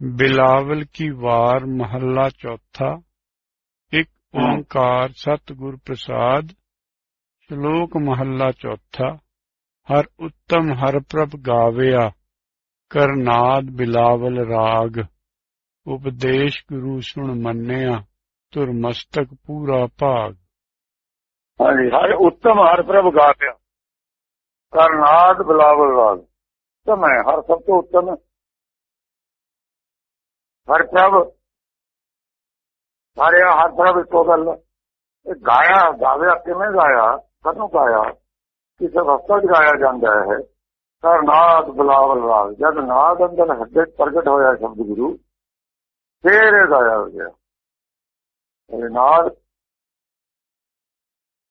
बिलावल की वार महल्ला चौथा एक ओंकार सतगुर प्रसाद श्लोक महल्ला चौथा हर उत्तम हर प्रभ गावया करनाद बिलावल राग उपदेश गुरु सुन मन्निया ਤੁਰ ਮਸਤਕ ਪੂਰਾ ਭਾਗ ਹਾਂਜੀ ਹਰ ਉੱਤਮ ਹਰ ਪ੍ਰਭ ਗਾਤਿਆ ਕਰਨਾਦ ਬਿਲਾਵਲ ਰਾਗ ਤਾਂ ਮੈਂ ਹਰ ਸਭ ਤੋਂ ਉੱਤਮ ਹਰ ਪ੍ਰਭ ਹਰਿਆ ਹਰ ਪ੍ਰਭ ਇੱਕੋ ਗੱਲ ਇਹ ਗਾਇਆ ਗਾਵਿਆ ਕਿਵੇਂ ਗਾਇਆ? ਕਦੋਂ ਗਾਇਆ? ਕਿਸੇ ਵਕਤ ਚ ਗਾਇਆ ਜਾਂਦਾ ਹੈ ਕਰਨਾਦ ਬਿਲਾਵਲ ਰਾਗ, ਜਦ ਨਾਦ ਅੰਦਰ ਹੱਡੇ ਪ੍ਰਗਟ ਹੋਇਆ ਸ਼ਬਦ ਗੁਰੂ, ਫੇਰ ਇਹ ਗਾਇਆ ਹੋ ਗਿਆ। ਇਹ ਨਾਲ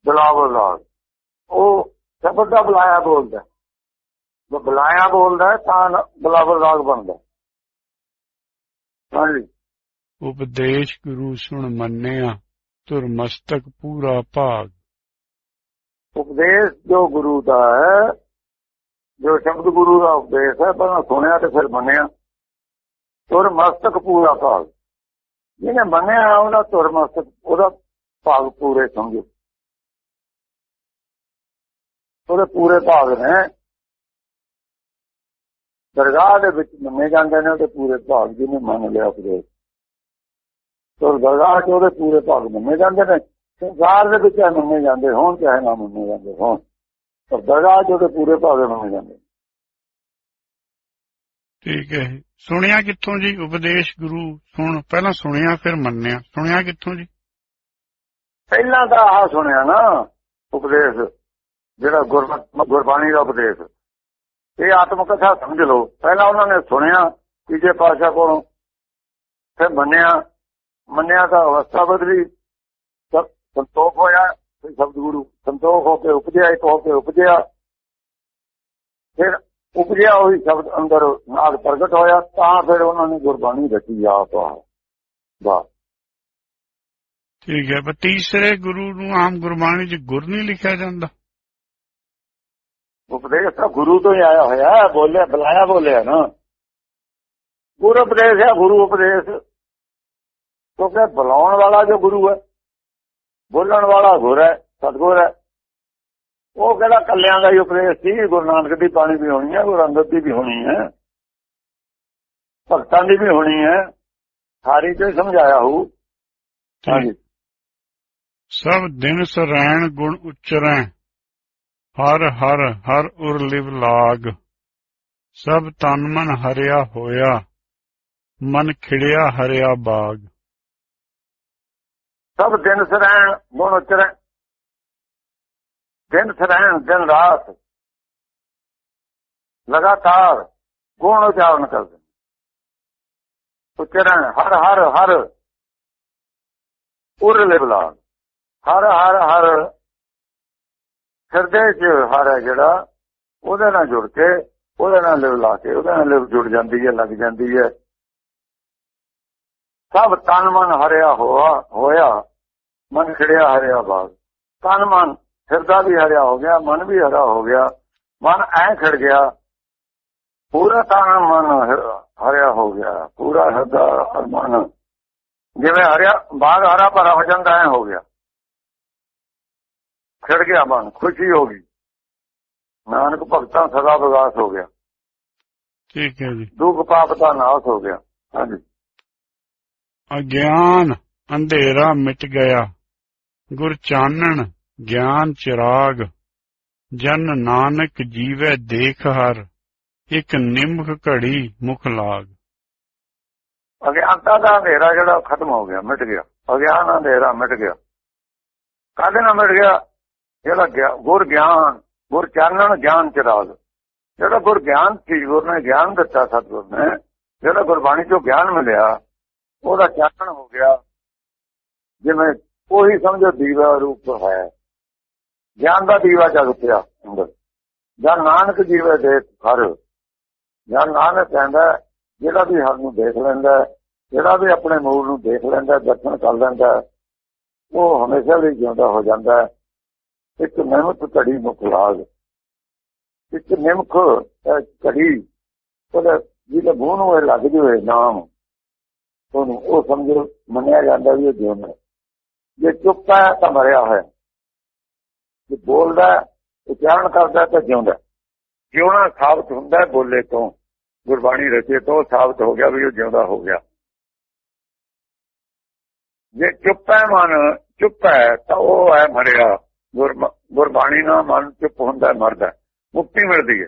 ਬਲਾਵਲ ਨਾਲ ਉਹ ਸ਼ਬਦ ਦਾ ਬੁਲਾਇਆ ਬੋਲਦਾ ਜੋ ਬੁਲਾਇਆ ਬੋਲਦਾ ਤਾਂ ਬਲਾਵਲ ਰਾਗ ਬਣਦਾ ਹਾਂਜੀ। ਉਪਦੇਸ਼ ਗੁਰੂ ਸੁਣ ਮੰਨਿਆ ਤੁਰ ਮਸਤਕ ਪੂਰਾ ਭਾਗ। ਉਪਦੇਸ਼ ਜੋ ਗੁਰੂ ਦਾ ਹੈ ਜੋ ਸ਼ਬਦ ਗੁਰੂ ਦਾ ਉਪਦੇਸ਼ ਹੈ ਪਹਿਲਾਂ ਸੁਣਿਆ ਤੇ ਫਿਰ ਮੰਨਿਆ। ਤੁਰ ਮਸਤਕ ਪੂਰਾ ਭਾਗ। ਜਿਹਨੇ ਮੰਨਿਆ ਉਹਦਾ ਤੁਰ ਮਸਤਕ ਉਹਦਾ ਭਾਗ ਪੂਰੇ ਸਮਝੋ। ਉਹਦੇ ਪੂਰੇ ਭਾਗ ਨੇ। ਦਰਗਾਹ ਦੇ ਵਿੱਚ ਮੰਨੇ ਜਾਂਦੇ ਨੇ ਉਹਦੇ ਪੂਰੇ ਭਾਗ ਜਿਹਨੇ ਮੰਨ ਲਿਆ ਉਪਦੇਸ਼ ਤੁਰ ਦਰਗਾਹ 'ਚ ਉਹਦੇ ਪੂਰੇ ਭਾਗ ਮੰਨੇ ਜਾਂਦੇ ਨੇ। ਸੰਸਾਰ ਦੇ ਵਿੱਚ ਮੰਨੇ ਜਾਂਦੇ ਹੋਣ ਚਾਹੇ ਨਾ ਮੰਨੇ ਜਾਂਦੇ ਹੋਣ। ਪਰ ਦਰਗਾਹ 'ਚ ਉਹਦੇ ਪੂਰੇ ਭਾਗ ਮੰਨੇ ਜਾਂਦੇ। ਠੀਕ ਹੈ ਸੁਣਿਆ ਕਿੱਥੋਂ ਜੀ? ਉਪਦੇਸ਼ ਗੁਰੂ ਸੁਣ ਪਹਿਲਾਂ ਸੁਣਿਆ ਫਿਰ ਮੰਨਿਆ। ਸੁਣਿਆ ਕਿੱਥੋਂ ਜੀ? ਪਹਿਲਾਂ ਤਾਂ ਆਹ ਸੁਣਿਆ ਨਾ ਉਪਦੇਸ਼। ਜਿਹੜਾ ਗੁਰਬਾਣੀ ਦਾ ਉਪਦੇਸ਼। ਇਹ ਆਤਮ ਕਥਾ ਸਮਝ ਲਓ। ਪਹਿਲਾਂ ਉਹਨਾਂ ਨੇ ਸੁਣਿਆ ਤੀਜੇ ਪਾਸ਼ਾ ਕੋਲੋਂ ਫਿਰ ਮੰਨਿਆ ਮੰਨਿਆ ਤਾਂ ਅਵਸਥਾ ਬਦਲੀ ਸੰਤੋਖ ਹੋਇਆ ਸ਼ਬਦ ਗੁਰੂ ਸੰਤੋਖ ਹੋ ਕੇ ਉਪਜਿਆ, ਇੱਕ ਹੋ ਕੇ ਉਪਜਿਆ। ਫਿਰ ਉਪਜਿਆ ਹੋਈ ਸ਼ਬਦ ਅੰਦਰ ਨਾਲ ਪ੍ਰਗਟ ਹੋਇਆ, ਤਾਂ ਫਿਰ ਉਹਨਾਂ ਨੇ ਗੁਰਬਾਣੀ ਰਚੀ ਆਪ ਬਸ। ਠੀਕ ਹੈ ਪਰ ਤੀਸਰੇ ਗੁਰੂ ਨੂੰ ਆਮ ਗੁਰਬਾਣੀ 'ਚ ਗੁਰ ਨਹੀਂ ਲਿਖਿਆ ਜਾਂਦਾ। ਉਪਦੇਸ਼ ਤਾਂ ਗੁਰੂ ਤੋਂ ਹੀ ਆਇਆ ਹੋਇਆ ਬੋਲਿਆ ਬੁਲਾਇਆ ਬੋਲਿਆ ਨਾ। ਗੁਰੂ ਉਪਦੇਸ਼ ਹੈ ਗੁਰੂ ਉਪਦੇਸ਼। ਕਿਉਂਕਿ ਬੁਲਾਉਣ ਵਾਲਾ ਜੋ ਗੁਰੂ ਹੈ ਬੋਲਣ ਵਾਲਾ ਗੁਰ ਹੈ ਸਤਗੁਰ ਹੈ। ਉਹ ਕਿਹੜਾ ਕੱਲਿਆਂ ਦਾ ਹੀ ਉਪਦੇਸ਼ ਸੀ? ਗੁਰੂ ਨਾਨਕ ਦੀ ਬਾਣੀ ਵੀ ਹੋਣੀ ਹੈ ਗੁਰੂ ਅੰਗਦ ਦੀ ਵੀ ਹੋਣੀ ਹੈ। ਭਗਤਾਂ ਦੀ ਵੀ ਹੋਣੀ ਹੈ। ਸਾਰੀ ਤੇ ਸਮਝਾਇਆ ਹੋ ਹਾਂਜੀ। ਸਭ ਦਿਨ ਸਰੈਣ ਗੁਣ ਉਚਰੈ। ਹਰ ਹਰ ਹਰ ਉਰ ਲਿਵ ਲਾਗ। ਸਭ ਤਨ ਮਨ ਹਰਿਆ ਹੋਇਆ, ਮਨ ਖਿੜਿਆ ਹਰਿਆ ਬਾਗ। ਸਭ ਦਿਨ ਸਰੈਣ ਗੁਣ ਉਚਰੈ। ਦਿਨ ਸਰੈਣ ਦਿਨ ਰਾਤ। ਲਗਾਤਾਰ ਗੁਣ ਉਚਾਰਨ ਕਰਦੇ। ਉਚਰਣ ਹਰ ਹਰ ਹਰ ਉਰ ਲਿਵ ਲਾਗ। ਹਰ ਹਰ ਹਰ ਹਿਰਦੇ 'ਚ ਹਰ ਹੈ ਜਿਹੜਾ, ਉਹਦੇ ਨਾਲ ਜੁੜ ਕੇ, ਉਹਦੇ ਨਾਲ ਲਿਵ ਲਾ ਕੇ, ਉਹਦੇ ਨਾਲ ਲਿਵ ਜੁੜ ਜਾਂਦੀ ਹੈ, ਲੱਗ ਜਾਂਦੀ ਹੈ। ਸਭ ਤਨ ਮਨ ਹਰਿਆ ਹੋਆ, ਹੋਇਆ, ਮਨ ਖੜਿਆ ਹਰਿਆ ਬਾਗ। ਤਨ ਮਨ ਹਿਰਦਾ ਵੀ ਹਰਿਆ ਹੋ ਗਿਆ, ਮਨ ਵੀ ਹਰਾ ਹੋ ਗਿਆ, ਮਨ ਐ ਖੜ ਗਿਆ, ਪੂਰਾ ਤਨ ਮਨ ਹਰਿਆ ਹੋ ਗਿਆ, ਪੂਰਾ ਹਿਰਦਾ ਔਰ ਮਨ, ਜਿਵੇਂ ਹਰਿਆ, ਬਾਗ ਹਰਾ ਭਰਾ ਹੋ ਜਾਂਦਾ, ਐ ਹੋ ਗਿਆ। ਖੜ ਗਿਆ ਮਨ ਖੁਸ਼ੀ ਹੋ ਗਈ। ਨਾਨਕ ਭਗਤਾਂ ਸਦਾ ਵਿਗਾਸ ਹੋ ਗਿਆ। ਠੀਕ ਹੈ ਜੀ। ਦੁੱਖ ਪਾਪ ਦਾ ਨਾਸ਼ ਹੋ ਗਿਆ। ਹਾਂਜੀ। ਅਗਿਆਨ ਅੰਧੇਰਾ ਮਿਟ ਗਿਆ। ਗੁਰ ਚਾਨਣ ਗਿਆਨ ਚਿਰਾਗ ਜਨ ਨਾਨਕ ਜੀਵੈ ਦੇਖ ਹਰ। ਇੱਕ ਨਿੰਮਕ ਘੜੀ ਮੁਖ ਲਾਗ। ਅਗਿਆਨਤਾ ਦਾ ਹਨੇਰਾ ਜਿਹੜਾ ਖਤਮ ਹੋ ਗਿਆ ਮਿਟ ਗਿਆ। ਅਗਿਆਨ ਹਨੇਰਾ ਮਿਟ ਗਿਆ। ਕਾਹਦੇ ਨਾਲ ਮਿਟ ਗਿਆ? ਜਿਹੜਾ ਗੁਰ ਗਿਆਨ, ਗੁਰ ਚਾਨਣ ਗਿਆਨ ਚਿਰਾਗ ਜਿਹੜਾ ਗੁਰ ਗਿਆਨ ਸੀ, ਗੁਰ ਨੇ ਗਿਆਨ ਦਿੱਤਾ ਸਤਿਗੁਰ ਨੇ, ਜਿਹੜਾ ਗੁਰਬਾਣੀ ਚੋਂ ਗਿਆਨ ਮਿਲਿਆ, ਉਹਦਾ ਚਾਨਣ ਹੋ ਗਿਆ। ਜਿਵੇਂ ਉਹੀ ਸਮਝੋ ਦੀਵਾ ਰੂਪ ਹੈ। ਗਿਆਨ ਦਾ ਦੀਵਾ ਜਗ ਪਿਆ ਅੰਦਰ। ਜਾਂ ਨਾਨਕ ਜੀਵੇ ਦੇ ਹਰ ਜਾਂ ਨਾਨਕ ਕਹਿੰਦਾ, ਜਿਹੜਾ ਵੀ ਹਰ ਨੂੰ ਦੇਖ ਲੈਂਦਾ, ਜਿਹੜਾ ਵੀ ਆਪਣੇ ਮੂਲ ਨੂੰ ਦੇਖ ਲੈਂਦਾ, ਦਰਸ਼ਨ ਕਰ ਲੈਂਦਾ, ਉਹ ਹਮੇਸ਼ਾ ਲਈ ਜਿਉਂਦਾ ਹੋ ਜਾਂਦਾ। ਇੱਕ ਨਿਮਕ ਘੜੀ ਮੁਖ ਲਾਗ। ਇੱਕ ਨਿਮਕ ਘੜੀ, ਉਹਦਾ ਜਿਹਦੇ ਮੂੰਹ ਨੂੰ ਲੱਗ ਜਵੇ ਨਾਮ, ਉਹਨੂੰ ਉਹ ਸਮਝੋ ਮੰਨਿਆ ਜਾਂਦਾ ਵੀ ਉਹ ਜਿਉਂਦਾ ਹੈ। ਜੇ ਚੁੱਪ ਹੈ ਤਾਂ ਮਰਿਆ ਹੋਇਆ। ਜੇ ਬੋਲਦਾ, ਉਚਾਰਨ ਕਰਦਾ ਤਾਂ ਜਿਉਂਦਾ ਜਿਉਣਾ ਸਾਬਤ ਹੁੰਦਾ ਬੋਲੇ ਤੋਂ। ਗੁਰਬਾਣੀ ਰਚੇ ਤੋਂ ਸਾਬਤ ਹੋ ਗਿਆ ਵੀ ਉਹ ਜਿਉਂਦਾ ਹੋ ਗਿਆ। ਜੇ ਚੁੱਪ ਹੈ ਮਨ, ਚੁੱਪ ਹੈ ਤਾਂ ਉਹ ਹੈ ਮਰਿਆ। ਗੁਰਬਾਣੀ ਨਾਲ ਮਨ ਚੁੱਪ ਹੁੰਦਾ ਮਰਦਾ। ਮੁਕਤੀ ਮਿਲਦੀ ਹੈ।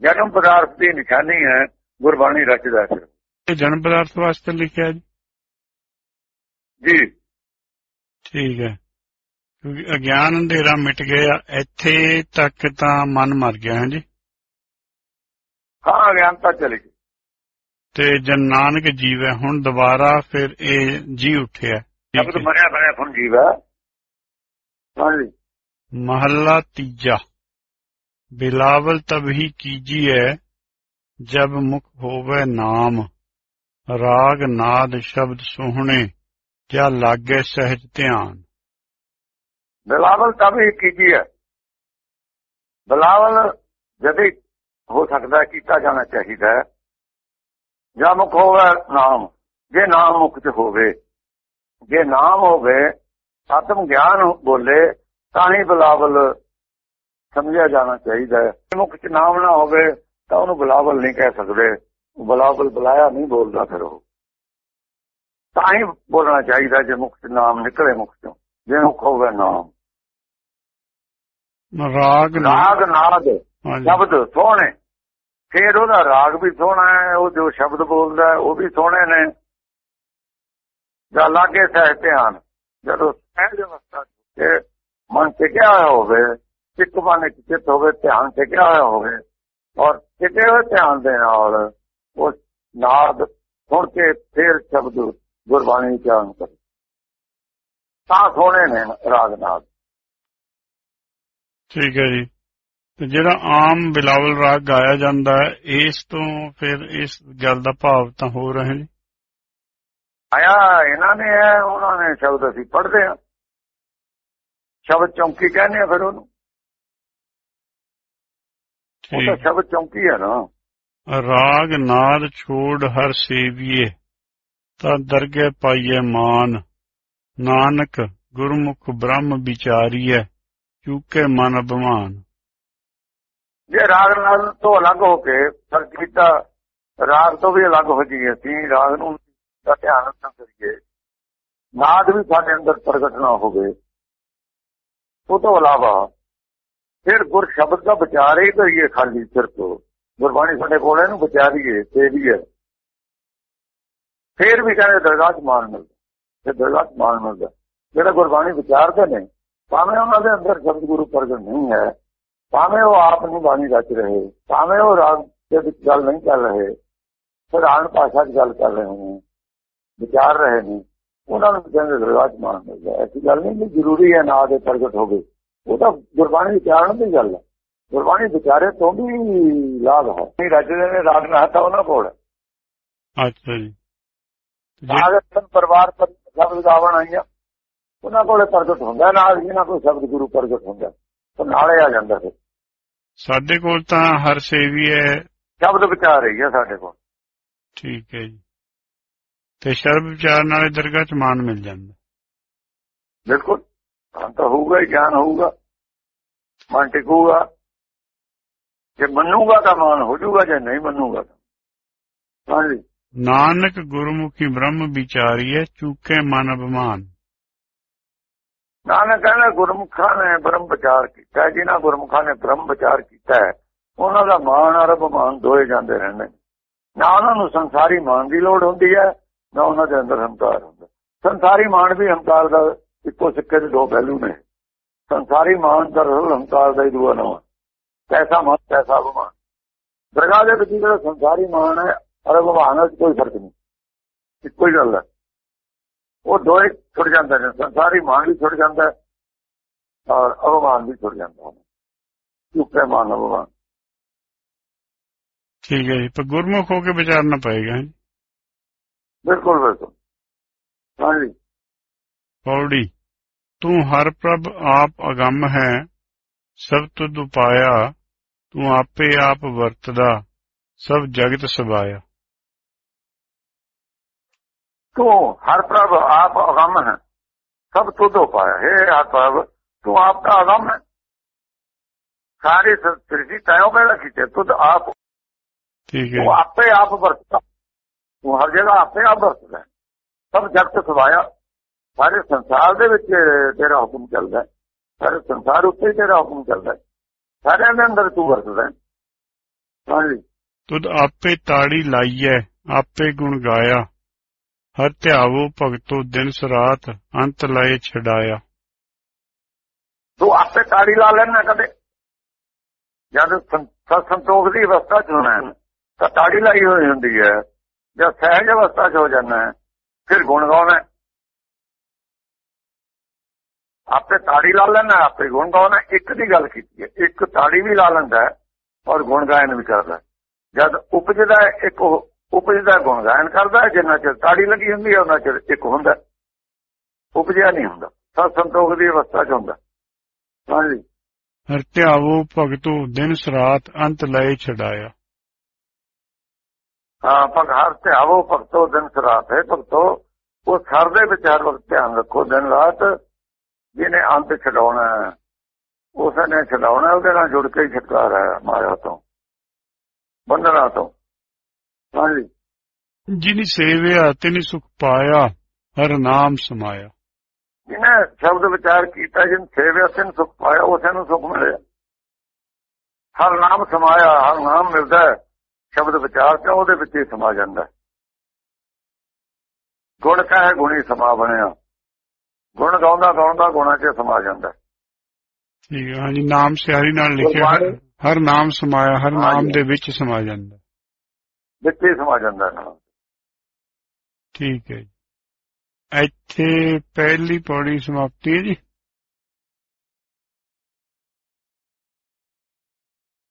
ਜਨਮ ਪਦਾਰਥ ਦੀ ਨਿਸ਼ਾਨੀ ਹੈ ਗੁਰਬਾਣੀ ਰਚਦਾ ਹੈ। ਇਹ ਜਨਮ ਪਦਾਰਥ ਵਾਸਤੇ ਲਿਖਿਆ ਜੀ? ਜੀ। ਠੀਕ ਹੈ। ਕਿਉਂਕਿ ਅਗਿਆਨ ਅੰਧੇਰਾ ਮਿਟ ਗਿਆ ਇੱਥੇ ਤੱਕ ਤਾਂ ਮਨ ਮਰ ਗਿਆ ਹੈ ਜੀ ਹਾਂ ਗਿਆਨਤਾ ਚਲੀ ਗਈ ਤੇ ਜਨ ਨਾਨਕ ਜੀਵ ਹੈ ਹੁਣ ਦੁਬਾਰਾ ਫਿਰ ਇਹ ਜੀ ਉੱਠਿਆ। ਹੈ। ਮਰਿਆ ਬਣਿਆ ਫੁਨ ਜੀਵ ਹਾਂਜੀ। ਮਹੱਲਾ ਤੀਜਾ। ਬਿਲਾਵਲ ਤਬ ਹੀ ਕੀਜੀਐ ਜਬ ਮੁਖ ਹੋਵੇ ਨਾਮ। ਰਾਗ ਨਾਦ ਸ਼ਬਦ ਸੁਹਣੇ ਕਿਆ ਲਾਗੇ ਸਹਿਜ ਧਿਆਨ। ਬਿਲਾਵਲ ਤਾਂ ਵੀ ਕੀਤੀ ਹੈ ਬਿਲਾਵਲ ਜਦੇ ਹੋ ਸਕਦਾ ਕੀਤਾ ਜਾਣਾ ਚਾਹੀਦਾ ਹੈ। ਜਾਂ ਮੁਖ ਹੋਵੇ ਨਾਮ ਜੇ ਨਾਮ ਮੁਖ ਚ ਹੋਵੇ ਜੇ ਨਾਮ ਹੋਵੇ ਆਤਮ ਗਿਆਨ ਬੋਲੇ ਤਾਂ ਹੀ ਬਿਲਾਵਲ ਸਮਝਿਆ ਜਾਣਾ ਚਾਹੀਦਾ ਹੈ। ਮੁਖ ਚ ਨਾਮ ਨਾ ਹੋਵੇ ਤਾਂ ਉਹਨੂੰ ਬਿਲਾਵਲ ਨਹੀਂ ਕਹਿ ਸਕਦੇ। ਬਿਲਾਵਲ ਬੁਲਾਇਆ ਨਹੀਂ ਬੋਲਦਾ ਫਿਰ ਉਹ। ਤਾਂ ਹੀ ਬੋਲਣਾ ਚਾਹੀਦਾ ਜੇ ਮੁਖ ਚ ਨਾਮ ਨਿਕਲੇ ਮੁਖ ਚੋਂ ਜੇ ਮੁਖ ਹੋਵੇ ਨਾਮ। ਰਾਗ ਰਾਗ ਨਾਦ। ਸ਼ਬਦ ਸੋਹਣੇ। ਫਿਰ ਉਹਦਾ ਰਾਗ ਵੀ ਸੋਹਣਾ ਹੈ ਉਹ ਜੋ ਸ਼ਬਦ ਬੋਲਦਾ ਉਹ ਵੀ ਸੋਹਣੇ ਨੇ। ਜਾਂ ਲਾਗੇ ਸਹਿ ਧਿਆਨ ਜਦੋਂ ਸਹਿਜ ਅਵਸਥਾ ਤੇ ਮਨ ਟਿਕਿਆ ਹੋਇਆ ਹੋਵੇ ਚਿੱਤ ਮਨ ਚਿੱਤ ਹੋਵੇ ਧਿਆਨ ਟਿਕਿਆ ਹੋਇਆ ਹੋਵੇ ਔਰ ਟਿਕੇ ਹੋਏ ਧਿਆਨ ਦੇ ਨਾਲ ਉਹ ਨਾਦ ਸੁਣ ਕੇ ਫਿਰ ਸ਼ਬਦ ਗੁਰਬਾਣੀ ਉਚਾਰਨ ਕਰੇ। ਤਾਂ ਸੋਹਣੇ ਨੇ ਰਾਗ ਨਾਦ। ਠੀਕ ਹੈ ਜੀ। ਤੇ ਜਿਹੜਾ ਆਮ ਬਿਲਾਵਲ ਰਾਗ ਗਾਇਆ ਜਾਂਦਾ ਹੈ ਇਸ ਤੋਂ ਫਿਰ ਇਸ ਗੱਲ ਦਾ ਭਾਵ ਤਾਂ ਹੋ ਰਹੇ ਨੇ। ਆਇਆ ਇਹਨਾਂ ਨੇ ਉਹਨਾਂ ਨੇ ਸ਼ਬਦ ਅਸੀਂ ਪੜ੍ਹਦੇ ਹਾਂ। ਸ਼ਬਦ ਚੌਂਕੀ ਕਹਿੰਦੇ ਆ ਫਿਰ ਉਹਨੂੰ। ਉਹ ਤਾਂ ਸ਼ਬਦ ਚੌਂਕੀ ਹੈ ਨਾ। ਰਾਗ ਨਾਦ ਛੋੜ ਹਰ ਸੇਵੀਏ ਤਾਂ ਦਰਗਹਿ ਪਾਈਏ ਮਾਨ। ਨਾਨਕ ਗੁਰਮੁਖ ਬ੍ਰਹਮ ਵਿਚਾਰੀਐ ਚੂਕੇ ਮਨ ਅਭਿਮਾਨ। ਜੇ ਰਾਗ ਨਾਲ ਤੋਂ ਅਲੱਗ ਹੋ ਕੇ ਕੀਤਾ ਰਾਗ ਤੋਂ ਵੀ ਅਲੱਗ ਹੋ ਜਾਈਏ ਅਸੀਂ ਰਾਗ ਨੂੰ ਦਾ ਧਿਆਨ ਨਾ ਕਰੀਏ। ਨਾਦ ਵੀ ਸਾਡੇ ਅੰਦਰ ਪ੍ਰਗਟ ਨਾ ਹੋਵੇ। ਉਹ ਤੋਂ ਇਲਾਵਾ ਫਿਰ ਗੁਰ ਸ਼ਬਦ ਦਾ ਵਿਚਾਰ ਹੀ ਕਰੀਏ ਖਾਲੀ ਸਿਰ ਗੁਰਬਾਣੀ ਸਾਡੇ ਕੋਲ ਇਹਨੂੰ ਵਿਚਾਰੀਏ ਤੇ ਵੀ ਹੈ ਫਿਰ ਵੀ ਕਹਿੰਦੇ ਦਰਗਾਹ 'ਚ ਮਾਨ ਮਿਲਦਾ। ਤੇ ਦਰਗਾਹ 'ਚ ਮਾਨ ਮਿਲਦਾ। ਜਿਹੜਾ ਗੁਰਬਾਣੀ ਵਿਚਾਰਦੇ ਨੇ, ਭਾਵੇਂ ਉਹਨਾਂ ਦੇ ਅੰਦਰ ਸ਼ਬਦ ਗੁਰੂ ਪ੍ਰਗਟ ਨਹੀਂ ਹੈ, ਭਾਵੇਂ ਉਹ ਆਪ ਨਹੀਂ ਬਾਣੀ ਰਚ ਰਹੇ, ਭਾਵੇਂ ਉਹ ਰਾਗ ਦੇ ਵਿੱਚ ਗੱਲ ਨਹੀਂ ਕਰ ਰਹੇ ਸਧਾਰਨ ਭਾਸ਼ਾ 'ਚ ਗੱਲ ਕਰ ਰਹੇ ਨੇ, ਵਿਚਾਰ ਰਹੇ ਨੇ। ਉਹਨਾਂ ਨੂੰ ਕਹਿੰਦੇ ਦਰਗਾਹ 'ਚ ਮਾਨ ਮਿਲਦਾ ਐਸੀ ਗੱਲ ਨਹੀਂ ਕਿ ਜ਼ਰੂਰੀ ਹੈ ਨਾ ਦੇ ਪ੍ਰਗਟ ਹੋਵੇ। ਉਹ ਤਾਂ ਗੁਰਬਾਣੀ ਵਿਚਾਰਨ ਦੀ ਗੱਲ ਹੈ। ਗੁਰਬਾਣੀ ਵਿਚਾਰੇ ਤੋਂ ਵੀ ਲਾਭ ਹੈ। ਨਹੀਂ ਰਚਦੇ ਨੇ ਰਾਗ ਨਾ ਤਾਂ ਉਹਨਾਂ ਕੋਲ ਅੱਛਾ ਜੀ। ਤੇ ਜੇ- ਰਾਗ ਪਰਿਵਾਰ ਪਰ ਸ਼ਬਦ ਗਾਵਣ ਆਈਆਂ। ਉਹਨਾਂ ਕੋਲੇ ਪ੍ਰਗਟ ਹੁੰਦਾ ਨਾਲ ਜਿਹਨਾਂ ਕੋਲ ਸ਼ਬਦ ਗੁਰੂ ਪ੍ਰਗਟ ਹੁੰਦਾ ਤਾਂ ਨਾਲੇ ਆ ਜਾਂਦਾ ਫਿਰ। ਸਾਡੇ ਕੋਲ ਤਾਂ ਹਰ ਸੇਵੀ ਹੈ। ਸ਼ਬਦ ਵਿਚਾਰ ਰਹੀ ਹੈ ਸਾਡੇ ਕੋਲ। ਠੀਕ ਹੈ ਜੀ। ਤੇ ਸ਼ਰਬ ਵਿਚਾਰ ਨਾਲੇ ਦਰਗਾਹ ਚ ਮਾਨ ਮਿਲ ਜਾਂਦਾ। ਬਿਲਕੁਲ। ਤਾਂ ਤਾਂ ਹੋਊਗਾ ਹੀ ਗਿਆਨ ਹੋਊਗਾ। ਮਨ ਟਿਕੂਗਾ। ਜੇ ਮੰਨੂਗਾ ਤਾਂ ਮਾਨ ਹੋ ਜਾਊਗਾ ਜੇ ਨਹੀਂ ਮੰਨੂਗਾ ਤਾਂ। ਹਾਂਜੀ। ਨਾਨਕ ਗੁਰਮੁਖੀ ਬ੍ਰਹਮ ਵਿਚਾਰੀਐ ਚੂਕੇ ਮਨ ਅਭਿਮਾਨ। ਨਾਨਕ ਕਹਿੰਦਾ ਗੁਰਮੁਖਾਂ ਨੇ ਬ੍ਰਹਮ ਵਿਚਾਰ ਕੀਤਾ ਜਿਨ੍ਹਾਂ ਗੁਰਮੁਖਾਂ ਨੇ ਬ੍ਰਹਮ ਵਿਚਾਰ ਕੀਤਾ ਹੈ ਉਹਨਾਂ ਦਾ ਮਾਨ ਅਰ ਅਭਿਮਾਨ ਦੋਏ ਜਾਂਦੇ ਰਹਿੰਦੇ ਨੇ। ਨਾ ਉਹਨਾਂ ਨੂੰ ਸੰਸਾਰੀ ਮਾਨ ਦੀ ਲੋੜ ਹੁੰਦੀ ਹੈ ਨਾ ਉਹਨਾਂ ਦੇ ਅੰਦਰ ਹੰਕਾਰ ਹੁੰਦਾ। ਸੰਸਾਰੀ ਮਾਨ ਵੀ ਹੰਕਾਰ ਦਾ ਇੱਕੋ ਸਿੱਕੇ ਦੇ ਦੋ ਪਹਿਲੂ ਨੇ। ਸੰਸਾਰੀ ਮਾਨ ਦਾ ਰਲ ਹੰਕਾਰ ਦਾ ਹੀ ਦੂਆ ਨਾਮ ਕੈਸਾ ਮਾਨ ਕੈਸਾ ਅਭਿਮਾਨ ਦਰਗਾਹ ਦੇ ਵਿੱਚ ਜਿਹੜਾ ਸੰਸਾਰੀ ਮਾਨ ਹੈ, ਅਰ ਅਭਿਮਾਨ ਵਿੱਚ ਕੋਈ ਫ਼ਰਕ ਨਹੀਂ। ਇੱਕੋ ਹੀ ਗੱਲ ਹੈ। ਉਹ ਦੋਏ ਛੁੱਟ ਜਾਂਦੇ ਨੇ। ਸੰਸਾਰੀ ਮਾਨ ਵੀ ਛੁੱਟ ਜਾਂਦਾ ਔਰ ਅਭਮਾਨ ਵੀ ਛੁੱਟ ਜਾਂਦਾ ਹੈ। ਚੁੱਪੇ ਮਾਨ ਅਭਿਮਾਨ ਠੀਕ ਹੈ ਜੀ। ਪਰ ਗੁਰਮੁਖ ਹੋ ਕੇ ਵਿਚਾਰਨਾ ਪਏਗਾ। ਜੀ ਬਿਲਕੁਲ ਬਿਲਕੁਲ। ਹਾਂਜੀ। ਪੌੜੀ ਤੂੰ ਹਰ ਪ੍ਰਭ ਆਪ ਅਗੰਮ ਹੈ ਸਭ ਤੁਧ ਉਪਾਇਆ ਤੂੰ ਆਪੇ ਆਪ ਵਰਤਦਾ ਸਭ ਜਗਤ ਸਬਾਇਆ ਤੂੰ ਹਰ ਪ੍ਰਭ ਆਪ ਅਗੰਮ ਹੈ ਸਭ ਤੁਧੋ ਪਾਇਆ ਹੈ ਹਰ ਪ੍ਰਭ ਤੂੰ ਆਪ ਦਾ ਅਗੰਮ ਹੈ। ਸਾਰੇ ਸ੍ਰਿਸ਼ਟੀ ਤੈਨੂੰ ਪੈਦਾ ਕੀਤੇ ਤੁਧ ਆਪ ਠੀਕ ਹੈ ਤੂੰ ਆਪੇ ਆਪ ਵਰਤਦਾ। ਤੂੰ ਹਰ ਜਗ੍ਹਾ ਆਪੇ ਆਪ ਵਰਤਦਾ। ਸਭ ਜਗਤ ਸਵਾਇਆ ਸਾਰੇ ਸੰਸਾਰ ਦੇ ਵਿੱਚ ਤੇਰਾ ਹੁਕਮ ਚੱਲਦਾ ਹੈ। ਸਾਰੇ ਸੰਸਾਰ ਉੱਤੇ ਤੇਰਾ ਹੁਕਮ ਚੱਲਦਾ ਹੈ। ਸਾਰਿਆਂ ਦੇ ਅੰਦਰ ਤੂੰ ਵਰਤਦਾ ਹੈ। ਹਾਂਜੀ ਤੁਧ ਆਪੇ ਤਾੜੀ ਲਾਈਐ ਆਪੇ ਗੁਣ ਗਾਇਆ ਹਰ ਧਿਆਵੋ ਭਗਤੋ ਦਿਨ ਸਰਾਤ ਅੰਤ ਲਏ ਛਡਾਇਆ ਤੂੰ ਆਪੇ ਤਾੜੀ ਲਾ ਲੈਣਾ ਕਦੇ ਜਦ ਸੰਤੋਖ ਦੀ ਅਵਸਥਾ ਚ ਹੋਣਾ ਹੈ, ਤਾਂ ਤਾੜੀ ਲਾਈ ਹੋਈ ਹੁੰਦੀ ਹੈ ਜਦ ਸਹਿਜ ਅਵਸਥਾ ਚ ਹੋ ਜਾਂਦਾ ਹੈ, ਫਿਰ ਗੁਣ ਗਾਉਣਾ ਆਪੇ ਤਾੜੀ ਲਾ ਲੈਣਾ ਆਪੇ ਗੁਣ ਗਾਉਣਾ ਇੱਕ ਦੀ ਗੱਲ ਕੀਤੀ ਹੈ ਇੱਕ ਤਾੜੀ ਵੀ ਲਾ ਲੈਂਦਾ ਔਰ ਗੁਣ ਗਾਇਨ ਵੀ ਕਰਦਾ ਜਦ ਉਪਜਦਾ ਇੱਕ ਉਪਜਦਾ ਗੁਣ ਗਾਇਨ ਕਰਦਾ ਜਿੰਨਾ ਚਿਰ ਤਾੜੀ ਲੱਗੀ ਹੁੰਦੀ ਹੈ ਉਹਨਾਂ ਚਿਰ ਇੱਕ ਹੁੰਦਾ ਉਪਜਿਆ ਨਹੀਂ ਹੁੰਦਾ ਸਤ ਸੰਤੋਖ ਦੀ ਅਵਸਥਾ ਚ ਹੁੰਦਾ ਹਾਂਜੀ। ਹਰ ਧਿਆਵੋ ਭਗਤੋ ਦਿਨ ਸਰਾਤ ਅੰਤ ਲਏ ਛਡਾਇਆ। ਹਾਂ ਭਗ ਹਰ ਧਿਆਵੋ ਭਗਤੋ ਦਿਨ ਸਰਾਤ ਹੈ ਭਗਤੋ। ਉਹ ਸਰ ਦੇ ਵਿੱਚ ਹਰ ਵਕਤ ਧਿਆਨ ਰੱਖੋ ਦਿਨ ਰਾਤ ਜਿਹਨੇ ਅੰਤ ਛਡਾਉਣਾ ਉਸ ਨੇ ਛਡਾਉਣਾ ਉਹਦੇ ਨਾਲ ਜੁੜ ਕੇ ਛੁਟਕਾਰਾ ਹੈ ਮਾਇਆ ਤੋਂ ਬੰਧਨਾਂ ਤੋਂ। ਹਾਂਜੀ। ਜਿਨੀ ਸੇਵਿਆ ਤਿਨੀ ਸੁਖ ਪਾਇਆ ਹਰ ਨਾਮ ਸਮਾਇਆ। ਜਿਹਨੇ ਸ਼ਬਦ ਵਿਚਾਰ ਕੀਤਾ ਜਿਨ ਸੇਵਿਆ ਸਿਨ ਸੁਖ ਪਾਇਆ ਉਸੇ ਨੂੰ ਸੁਖ ਮਿਲਿਆ। ਹਰ ਨਾਮ ਸਮਾਇਆ ਹਰ ਨਾਮ ਮਿਲਦਾ ਹੈ। ਸ਼ਬਦ ਵਿਚਾਰ ਤੇ ਉਹਦੇ ਵਿੱਚ ਹੀ ਸਮਾ ਜਾਂਦਾ। ਗੁਣ ਕਹੇ ਗੁਣੀ ਸਮਾ ਬਣਿਆ। ਗੁਣ ਗਾਉਂਦਾ ਗਾਉਂਦਾ ਗੁਣਾਂ 'ਚ ਸਮਾ ਜਾਂਦਾ। ਠੀਕ ਹੈ ਹਾਂਜੀ ਨਾਮ ਸਿਆਰੀ ਨਾਲ ਲਿਖਿਆ ਹਰ- ਨਾਮ ਸਮਾਇਆ ਹਰ ਨਾਮ। ਦੇ ਵਿੱਚ ਸਮਾ ਜਾਂਦਾ ਵਿੱਚ ਹੀ ਸਮਾ ਜਾਂਦਾ ਨਾਮ ਠੀਕ ਹੈ ਜੀ। ਇੱਥੇ ਪਹਿਲੀ ਪੌੜੀ ਸਮਾਪਤੀ ਹੈ ਜੀ।